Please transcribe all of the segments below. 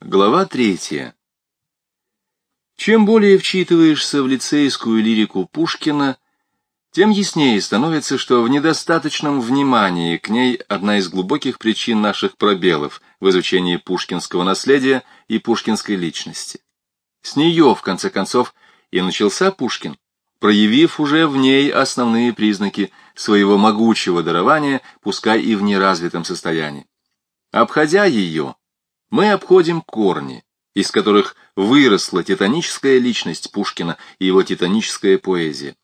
Глава третья. Чем более вчитываешься в лицейскую лирику Пушкина, тем яснее становится, что в недостаточном внимании к ней одна из глубоких причин наших пробелов в изучении пушкинского наследия и пушкинской личности. С нее, в конце концов, и начался Пушкин, проявив уже в ней основные признаки своего могучего дарования, пускай и в неразвитом состоянии. Обходя ее, мы обходим корни, из которых выросла титаническая личность Пушкина и его титаническая поэзия.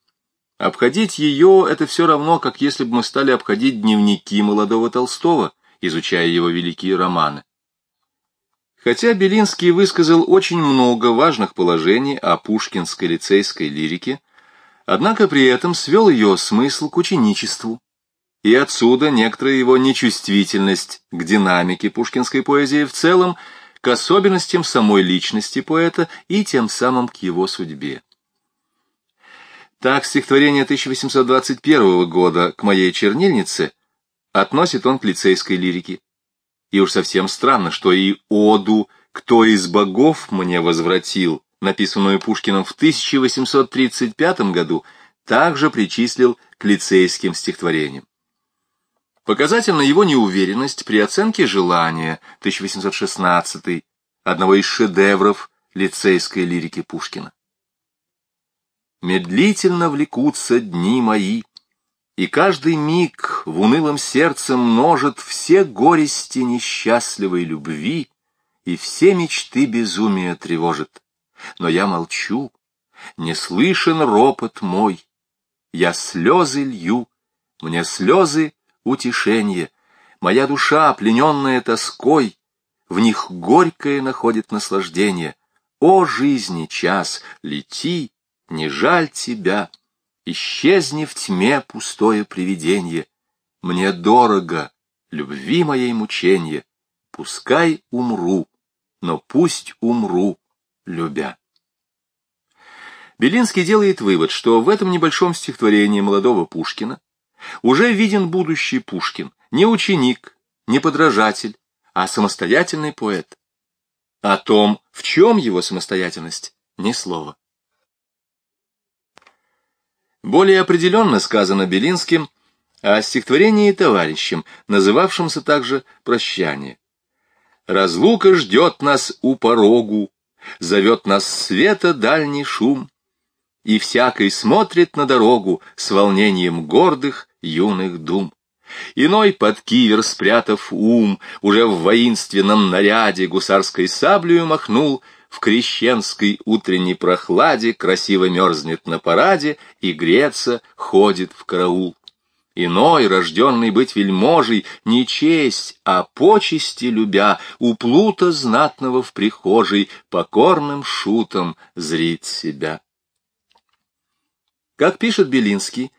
Обходить ее — это все равно, как если бы мы стали обходить дневники молодого Толстого, изучая его великие романы. Хотя Белинский высказал очень много важных положений о пушкинской лицейской лирике, однако при этом свел ее смысл к ученичеству, и отсюда некоторая его нечувствительность к динамике пушкинской поэзии в целом, к особенностям самой личности поэта и тем самым к его судьбе. Так, стихотворение 1821 года «К моей чернильнице» относит он к лицейской лирике. И уж совсем странно, что и оду «Кто из богов мне возвратил», написанную Пушкиным в 1835 году, также причислил к лицейским стихотворениям. Показательна его неуверенность при оценке желания 1816 одного из шедевров лицейской лирики Пушкина. Медлительно влекутся дни мои, и каждый миг в унылом сердце множит все горести несчастливой любви и все мечты безумия тревожит. Но я молчу, не слышен ропот мой, я слезы лью, мне слезы утешение. Моя душа, плененная тоской, в них горькое находит наслаждение. О, жизни час, лети, не жаль тебя, исчезни в тьме пустое привиденье. Мне дорого, любви моей мученье, пускай умру, но пусть умру, любя. Белинский делает вывод, что в этом небольшом стихотворении молодого Пушкина уже виден будущий Пушкин, не ученик, не подражатель, а самостоятельный поэт. О том, в чем его самостоятельность, ни слова. Более определенно сказано Белинским о стихотворении товарищем, называвшемся также «Прощание». «Разлука ждет нас у порогу, зовет нас света дальний шум, и всякий смотрит на дорогу с волнением гордых юных дум. Иной под кивер, спрятав ум, уже в воинственном наряде гусарской саблею махнул, в крещенской утренней прохладе красиво мерзнет на параде и греться ходит в караул. Иной, рожденный быть вельможей, не честь, а почести любя, у плута знатного в прихожей покорным шутом зрит себя. Как пишет Белинский,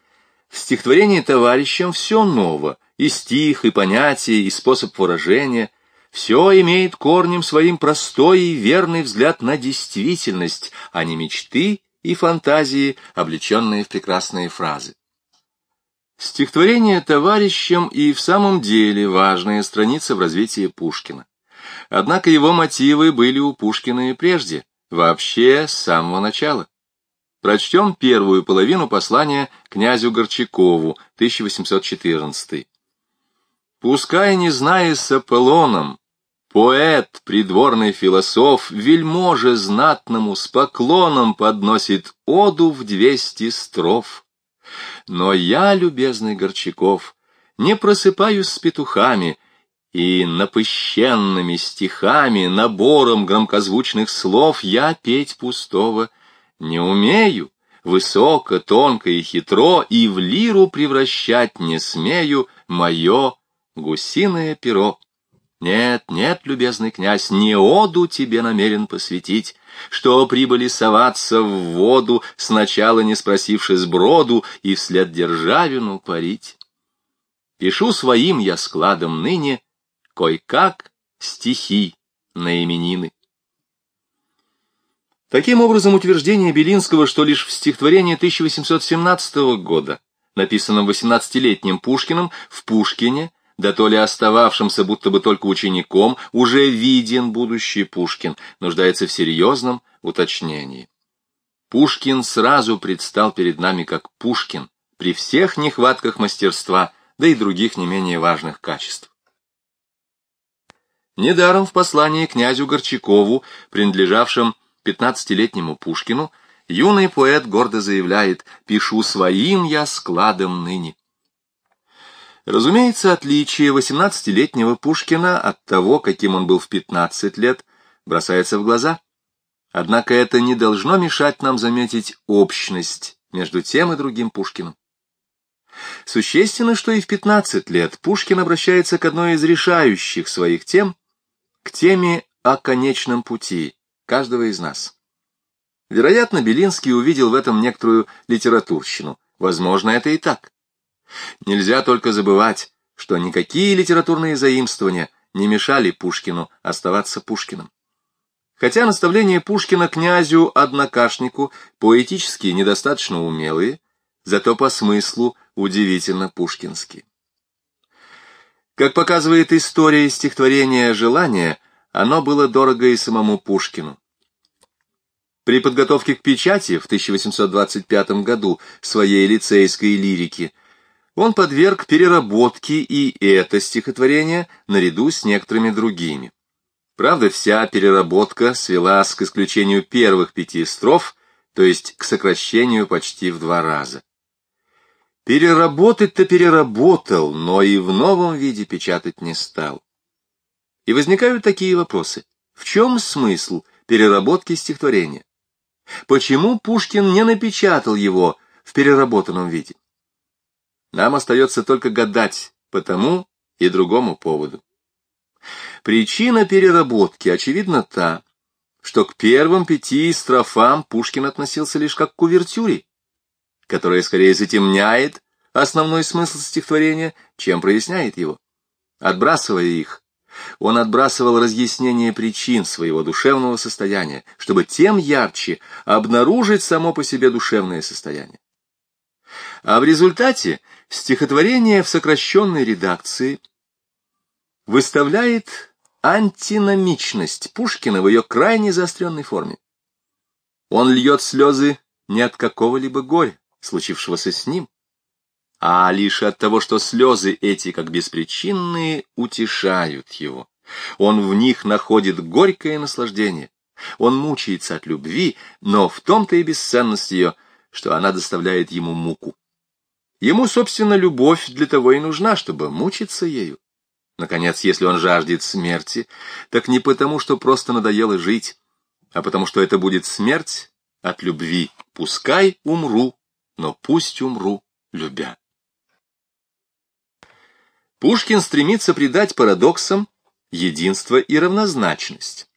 в стихотворении товарищам все ново, и стих, и понятие, и способ выражения, все имеет корнем своим простой и верный взгляд на действительность, а не мечты и фантазии, облеченные в прекрасные фразы. Стихотворение товарищам и в самом деле важная страница в развитии Пушкина. Однако его мотивы были у Пушкина и прежде, вообще с самого начала. Прочтем первую половину послания князю Горчакову, 1814. «Пускай, не зная с Аполлоном, поэт, придворный философ, вельможе знатному с поклоном подносит оду в двести строф. Но я, любезный Горчаков, не просыпаюсь с петухами, и напыщенными стихами, набором громкозвучных слов я петь пустого не умею, высоко, тонко и хитро, и в лиру превращать не смею мое гусиное перо. Нет, нет, любезный князь, не оду тебе намерен посвятить, что прибыли соваться в воду, сначала не спросивши сброду, и вслед державину парить. Пишу своим я складом ныне, кой-как стихи на именины. Таким образом, утверждение Белинского, что лишь в стихотворении 1817 года, написанном 18-летним Пушкиным, в Пушкине да то ли остававшимся будто бы только учеником, уже виден будущий Пушкин, нуждается в серьезном уточнении. Пушкин сразу предстал перед нами как Пушкин, при всех нехватках мастерства, да и других не менее важных качеств. Недаром в послании князю Горчакову, принадлежавшем 15-летнему Пушкину, юный поэт гордо заявляет «Пишу своим я складом ныне». Разумеется, отличие 18-летнего Пушкина от того, каким он был в 15 лет, бросается в глаза. Однако это не должно мешать нам заметить общность между тем и другим Пушкиным. Существенно, что и в 15 лет Пушкин обращается к одной из решающих своих тем, к теме о конечном пути каждого из нас. Вероятно, Белинский увидел в этом некоторую литературщину. Возможно, это и так. Нельзя только забывать, что никакие литературные заимствования не мешали Пушкину оставаться Пушкиным. Хотя наставления Пушкина князю-однокашнику поэтически недостаточно умелые, зато по смыслу удивительно пушкинские. Как показывает история стихотворения «Желание», оно было дорого и самому Пушкину. При подготовке к печати в 1825 году своей лицейской лирики – он подверг переработке и это стихотворение наряду с некоторыми другими. Правда, вся переработка свелась к исключению первых пяти строф, то есть к сокращению почти в два раза. Переработать-то переработал, но и в новом виде печатать не стал. И возникают такие вопросы. В чем смысл переработки стихотворения? Почему Пушкин не напечатал его в переработанном виде? Нам остается только гадать по тому и другому поводу. Причина переработки, очевидно, та, что к первым пяти строфам Пушкин относился лишь как к увертюре, которая скорее затемняет основной смысл стихотворения, чем проясняет его. Отбрасывая их, он отбрасывал разъяснение причин своего душевного состояния, чтобы тем ярче обнаружить само по себе душевное состояние. А в результате стихотворение в сокращенной редакции выставляет антиномичность Пушкина в ее крайне заостренной форме. Он льет слезы не от какого-либо горя, случившегося с ним, а лишь от того, что слезы эти, как беспричинные, утешают его. Он в них находит горькое наслаждение. Он мучается от любви, но в том-то и бесценность ее, что она доставляет ему муку. Ему, собственно, любовь для того и нужна, чтобы мучиться ею. Наконец, если он жаждет смерти, так не потому, что просто надоело жить, а потому что это будет смерть от любви. Пускай умру, но пусть умру, любя. Пушкин стремится придать парадоксам единство и равнозначность.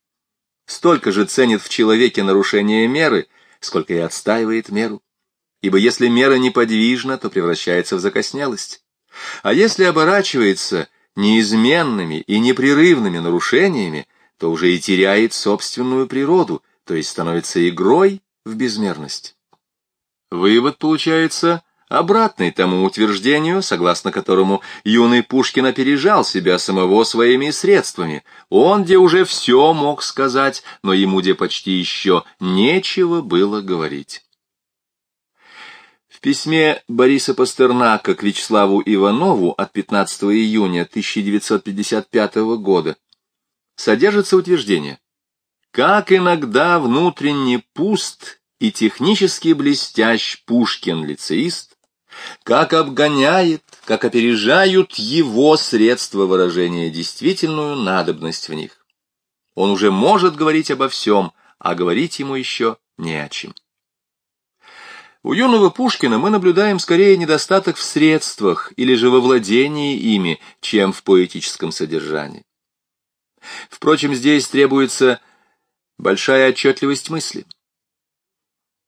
Столько же ценит в человеке нарушение меры, сколько и отстаивает меру ибо если мера неподвижна, то превращается в закоснелость. А если оборачивается неизменными и непрерывными нарушениями, то уже и теряет собственную природу, то есть становится игрой в безмерность. Вывод получается обратный тому утверждению, согласно которому юный Пушкин опережал себя самого своими средствами. Он где уже все мог сказать, но ему где почти еще нечего было говорить. В письме Бориса Пастернака к Вячеславу Иванову от 15 июня 1955 года содержится утверждение «Как иногда внутренне пуст и технически блестящ Пушкин-лицеист, как обгоняет, как опережают его средства выражения действительную надобность в них. Он уже может говорить обо всем, а говорить ему еще не о чем». У юного Пушкина мы наблюдаем скорее недостаток в средствах или же во владении ими, чем в поэтическом содержании. Впрочем, здесь требуется большая отчетливость мысли.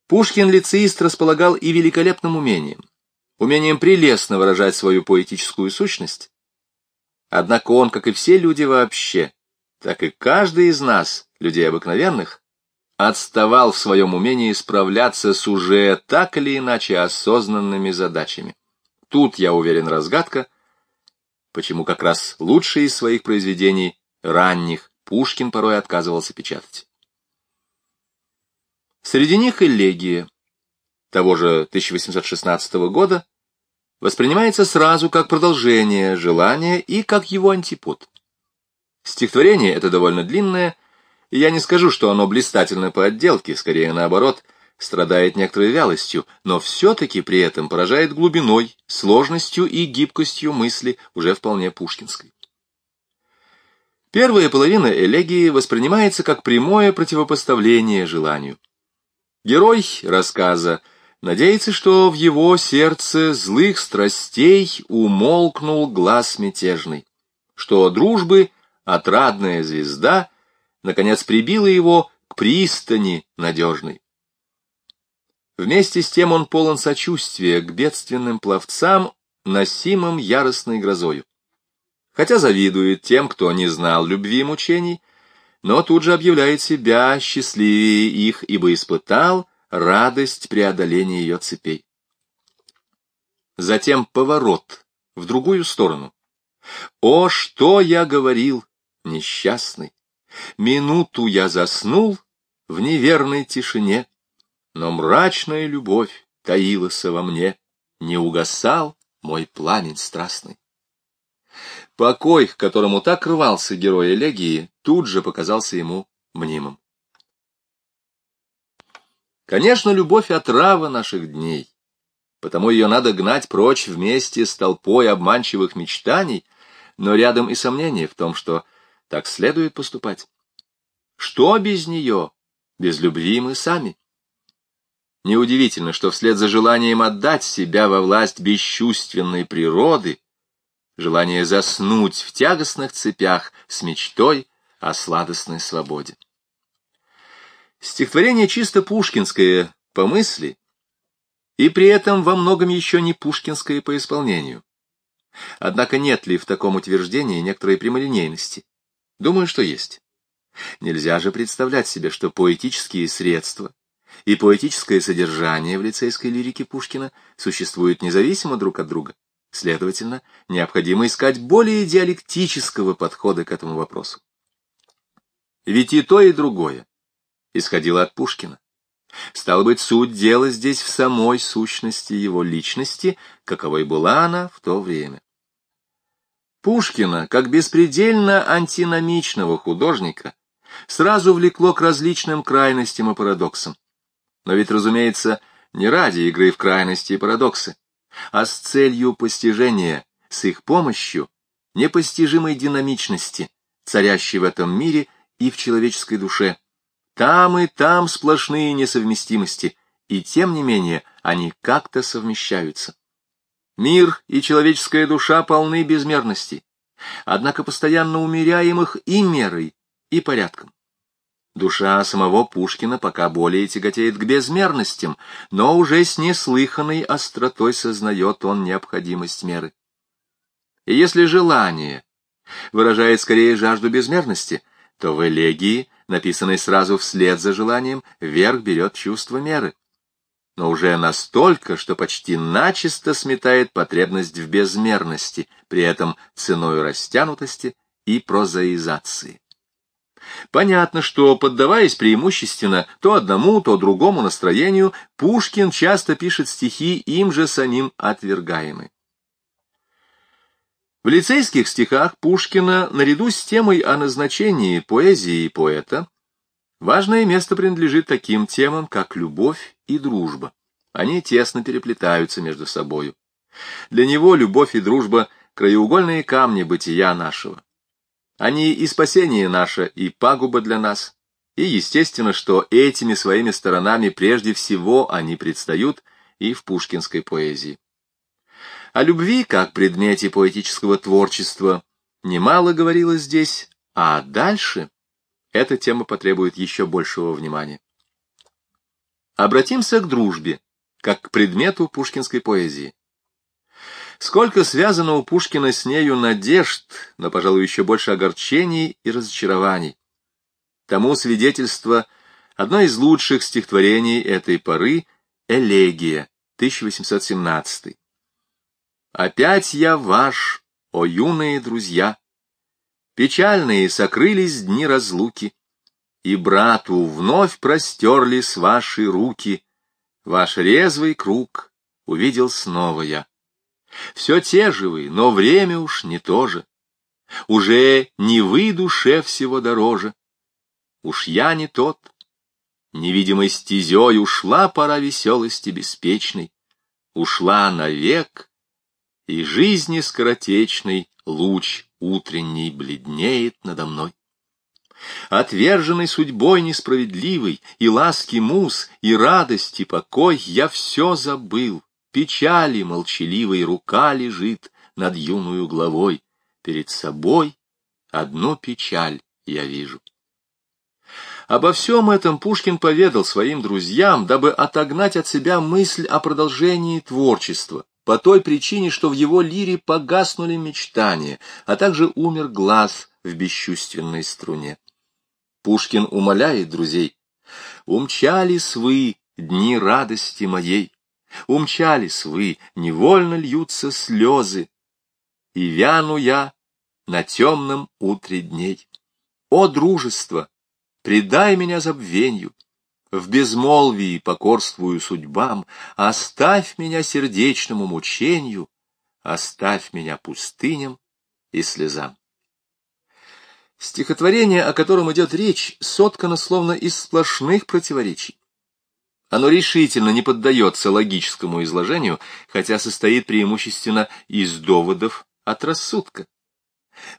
Пушкин-лицеист располагал и великолепным умением, умением прелестно выражать свою поэтическую сущность. Однако он, как и все люди вообще, так и каждый из нас, людей обыкновенных, отставал в своем умении справляться с уже так или иначе осознанными задачами. Тут, я уверен, разгадка, почему как раз лучшие из своих произведений, ранних, Пушкин порой отказывался печатать. Среди них элегия того же 1816 года воспринимается сразу как продолжение желания и как его антипод. Стихотворение это довольно длинное, и я не скажу, что оно блистательно по отделке, скорее наоборот, страдает некоторой вялостью, но все-таки при этом поражает глубиной, сложностью и гибкостью мысли, уже вполне пушкинской. Первая половина элегии воспринимается как прямое противопоставление желанию. Герой рассказа надеется, что в его сердце злых страстей умолкнул глаз мятежный, что дружбы отрадная звезда наконец прибила его к пристани надежной. Вместе с тем он полон сочувствия к бедственным пловцам, носимым яростной грозою. Хотя завидует тем, кто не знал любви и мучений, но тут же объявляет себя счастливее их, ибо испытал радость преодоления ее цепей. Затем поворот в другую сторону. «О, что я говорил, несчастный! Минуту я заснул в неверной тишине, но мрачная любовь таилась во мне, не угасал мой пламень страстный. Покой, к которому так рвался герой элегии, тут же показался ему мнимым. Конечно, любовь — отрава наших дней, потому ее надо гнать прочь вместе с толпой обманчивых мечтаний, но рядом и сомнение в том, что так следует поступать. Что без нее, без любви мы сами? Неудивительно, что вслед за желанием отдать себя во власть бесчувственной природы, желание заснуть в тягостных цепях с мечтой о сладостной свободе. Стихотворение чисто пушкинское по мысли, и при этом во многом еще не пушкинское по исполнению. Однако нет ли в таком утверждении некоторой прямолинейности? Думаю, что есть. Нельзя же представлять себе, что поэтические средства и поэтическое содержание в лицейской лирике Пушкина существуют независимо друг от друга. Следовательно, необходимо искать более диалектического подхода к этому вопросу. Ведь и то, и другое исходило от Пушкина. Стало быть, суть дела здесь в самой сущности его личности, каковой была она в то время. Пушкина, как беспредельно антиномичного художника, сразу влекло к различным крайностям и парадоксам. Но ведь, разумеется, не ради игры в крайности и парадоксы, а с целью постижения, с их помощью, непостижимой динамичности, царящей в этом мире и в человеческой душе. Там и там сплошные несовместимости, и тем не менее они как-то совмещаются. Мир и человеческая душа полны безмерностей, однако постоянно умеряемых и мерой, и порядком. Душа самого Пушкина пока более тяготеет к безмерностям, но уже с неслыханной остротой сознает он необходимость меры. И если желание выражает скорее жажду безмерности, то в элегии, написанной сразу вслед за желанием, верх берет чувство меры. Но уже настолько, что почти начисто сметает потребность в безмерности, при этом ценой растянутости и прозаизации. Понятно, что, поддаваясь преимущественно то одному, то другому настроению, Пушкин часто пишет стихи, им же самим отвергаемые. В лицейских стихах Пушкина, наряду с темой о назначении поэзии и поэта, важное место принадлежит таким темам, как любовь и дружба. Они тесно переплетаются между собою. Для него любовь и дружба — краеугольные камни бытия нашего. Они и спасение наше, и пагуба для нас. И естественно, что этими своими сторонами прежде всего они предстают и в пушкинской поэзии. О любви, как предмете поэтического творчества, немало говорилось здесь, а дальше эта тема потребует еще большего внимания. Обратимся к дружбе, как к предмету пушкинской поэзии. Сколько связано у Пушкина с нею надежд, но, пожалуй, еще больше огорчений и разочарований. Тому свидетельство одно из лучших стихотворений этой поры — «Элегия», 1817. «Опять я ваш, о юные друзья! Печальные сокрылись дни разлуки, И брату вновь простерлись ваши руки, Ваш резвый круг увидел снова я. Все те же вы, но время уж не то же. Уже не вы душе всего дороже. Уж я не тот. Невидимой стезей ушла пора веселости беспечной. Ушла навек, и жизни скоротечный луч утренний бледнеет надо мной. Отверженный судьбой несправедливой, и ласки мус, и радости покой, я все забыл. Печали молчаливой рука лежит над юную главой. Перед собой одну печаль я вижу. Обо всем этом Пушкин поведал своим друзьям, дабы отогнать от себя мысль о продолжении творчества, по той причине, что в его лире погаснули мечтания, а также умер глаз в бесчувственной струне. Пушкин умоляет друзей, «Умчались вы, дни радости моей, умчались вы, невольно льются слезы, и вяну я на темном утре дней. О, дружество, предай меня забвенью, в безмолвии покорствую судьбам, оставь меня сердечному мучению, оставь меня пустыням и слезам. Стихотворение, о котором идет речь, соткано словно из сплошных противоречий. Оно решительно не поддается логическому изложению, хотя состоит преимущественно из доводов от рассудка.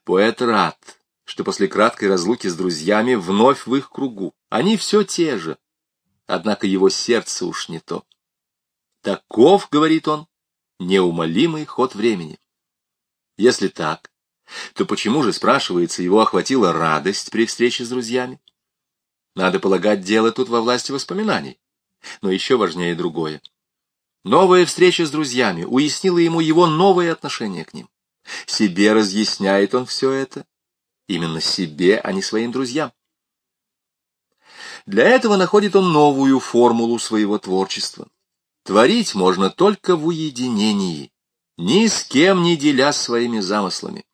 Поэт рад, что после краткой разлуки с друзьями вновь в их кругу. Они все те же, однако его сердце уж не то. Таков, говорит он, неумолимый ход времени. Если так, то почему же, спрашивается, его охватила радость при встрече с друзьями? Надо полагать, дело тут во власти воспоминаний. Но еще важнее другое. Новая встреча с друзьями уяснила ему его новое отношение к ним. Себе разъясняет он все это. Именно себе, а не своим друзьям. Для этого находит он новую формулу своего творчества. Творить можно только в уединении, ни с кем не деля своими замыслами.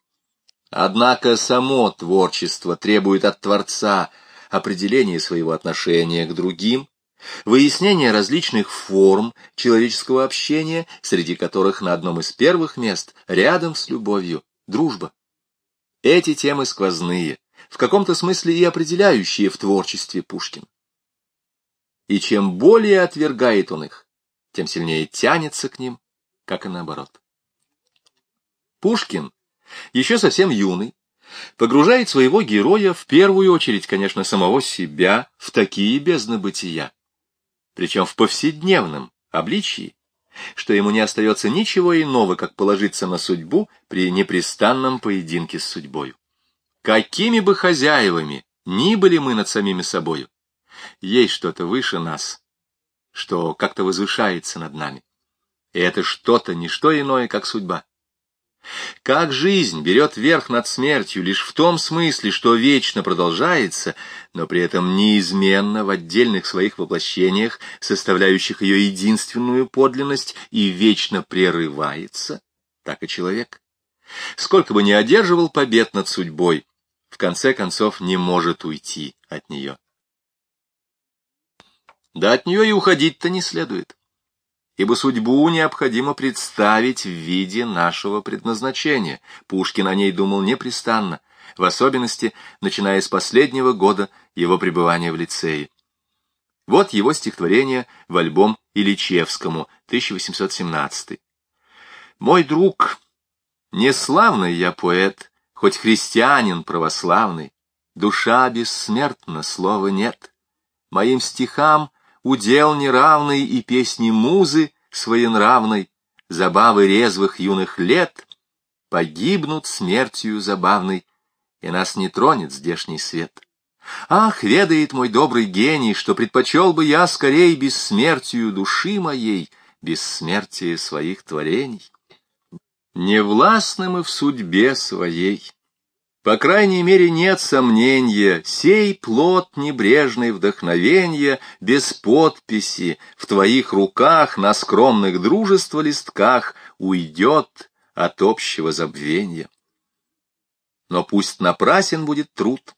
Однако само творчество требует от Творца определения своего отношения к другим, выяснения различных форм человеческого общения, среди которых на одном из первых мест, рядом с любовью, дружба. Эти темы сквозные, в каком-то смысле и определяющие в творчестве Пушкина. И чем более отвергает он их, тем сильнее тянется к ним, как и наоборот. Пушкин еще совсем юный, погружает своего героя, в первую очередь, конечно, самого себя, в такие бездны бытия, причем в повседневном обличии, что ему не остается ничего иного, как положиться на судьбу при непрестанном поединке с судьбою. Какими бы хозяевами ни были мы над самими собою, есть что-то выше нас, что как-то возвышается над нами. И это что-то не что иное, как судьба. Как жизнь берет верх над смертью лишь в том смысле, что вечно продолжается, но при этом неизменно в отдельных своих воплощениях, составляющих ее единственную подлинность, и вечно прерывается, так и человек. Сколько бы ни одерживал побед над судьбой, в конце концов не может уйти от нее. Да от нее и уходить-то не следует ибо судьбу необходимо представить в виде нашего предназначения. Пушкин о ней думал непрестанно, в особенности, начиная с последнего года его пребывания в лицее. Вот его стихотворение в альбом Ильичевскому, 1817. «Мой друг, неславный я поэт, хоть христианин православный, душа бессмертна, слова нет. Моим стихам удел неравный и песни музы своенравной, забавы резвых юных лет погибнут смертью забавной, и нас не тронет здешний свет. Ах, ведает мой добрый гений, что предпочел бы я скорее бессмертию души моей, бессмертие своих творений. Не властны мы в судьбе своей, по крайней мере, нет сомнения, сей плод небрежный вдохновенья, без подписи, в твоих руках на скромных дружества листках уйдет, от общего забвения. Но пусть напрасен будет труд,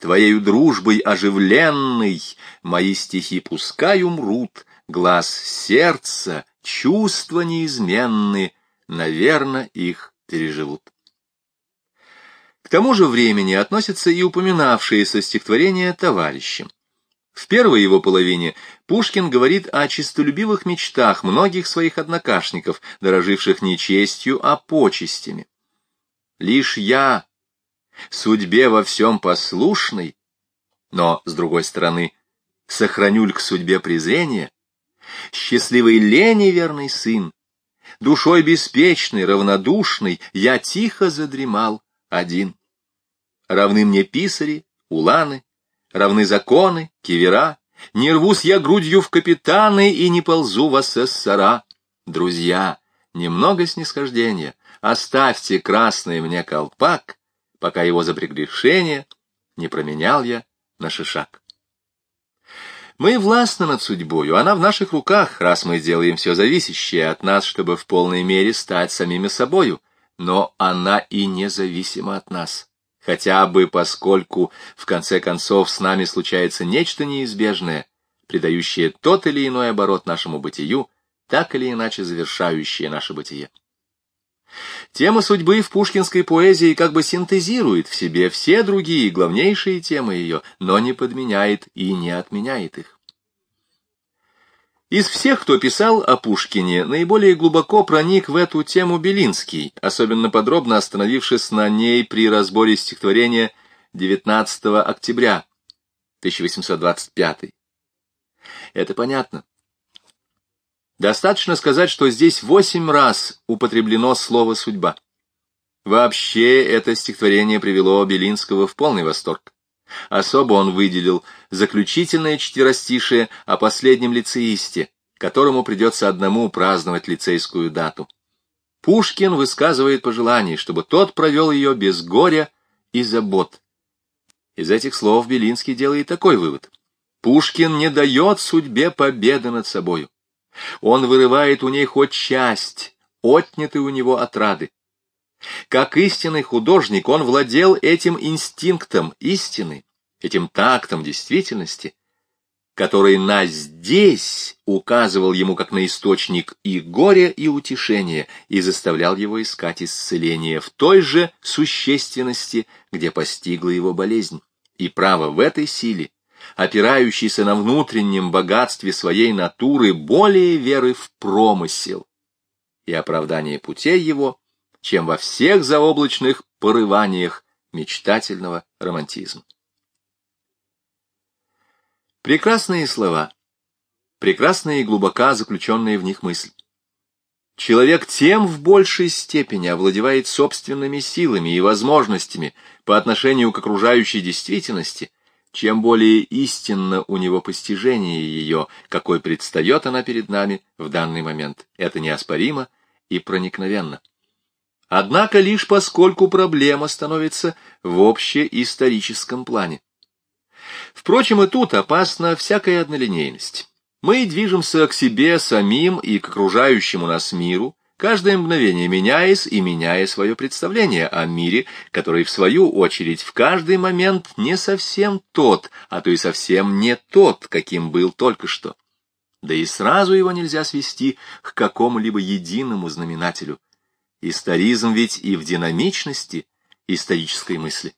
Твоею дружбой оживленной Мои стихи пускай умрут, Глаз сердца, чувства неизменны, Наверно, их переживут. К тому же времени относятся и упоминавшиеся стихотворения товарищам. В первой его половине Пушкин говорит о честолюбивых мечтах многих своих однокашников, дороживших не честью, а почестями. «Лишь я, судьбе во всем послушный, но, с другой стороны, сохранюль к судьбе презрение, счастливый лени верный сын, душой беспечный, равнодушный, я тихо задремал один. Равны мне писари, уланы, равны законы, кивера, не рвусь я грудью в капитаны и не ползу в асессора. Друзья, немного снисхождения, оставьте красный мне колпак, пока его за прегрешение не променял я на шишак. Мы властны над судьбою, она в наших руках, раз мы делаем все зависящее от нас, чтобы в полной мере стать самими собою, но она и независима от нас, хотя бы поскольку, в конце концов, с нами случается нечто неизбежное, придающее тот или иной оборот нашему бытию, так или иначе завершающее наше бытие. Тема судьбы в пушкинской поэзии как бы синтезирует в себе все другие главнейшие темы ее, но не подменяет и не отменяет их. Из всех, кто писал о Пушкине, наиболее глубоко проник в эту тему Белинский, особенно подробно остановившись на ней при разборе стихотворения 19 октября 1825. Это понятно. Достаточно сказать, что здесь восемь раз употреблено слово «судьба». Вообще это стихотворение привело Белинского в полный восторг. Особо он выделил заключительное четверостишее о последнем лицеисте, которому придется одному праздновать лицейскую дату. Пушкин высказывает пожелание, чтобы тот провел ее без горя и забот. Из этих слов Белинский делает такой вывод. Пушкин не дает судьбе победы над собою. Он вырывает у ней хоть часть, отнятой у него отрады. Как истинный художник, он владел этим инстинктом истины, этим тактом действительности, который на здесь указывал ему как на источник и горя, и утешения, и заставлял его искать исцеление в той же существенности, где постигла его болезнь. И право в этой силе опирающийся на внутреннем богатстве своей натуры, более веры в промысел и оправдание путей его, чем во всех заоблачных порываниях мечтательного романтизма. Прекрасные слова, прекрасные и глубоко заключенные в них мысли. Человек тем в большей степени овладевает собственными силами и возможностями по отношению к окружающей действительности, чем более истинно у него постижение ее, какой предстает она перед нами в данный момент. Это неоспоримо и проникновенно. Однако лишь поскольку проблема становится в общеисторическом плане. Впрочем, и тут опасна всякая однолинейность. Мы движемся к себе самим и к окружающему нас миру, каждое мгновение меняясь и меняя свое представление о мире, который, в свою очередь, в каждый момент не совсем тот, а то и совсем не тот, каким был только что. Да и сразу его нельзя свести к какому-либо единому знаменателю. Историзм ведь и в динамичности исторической мысли.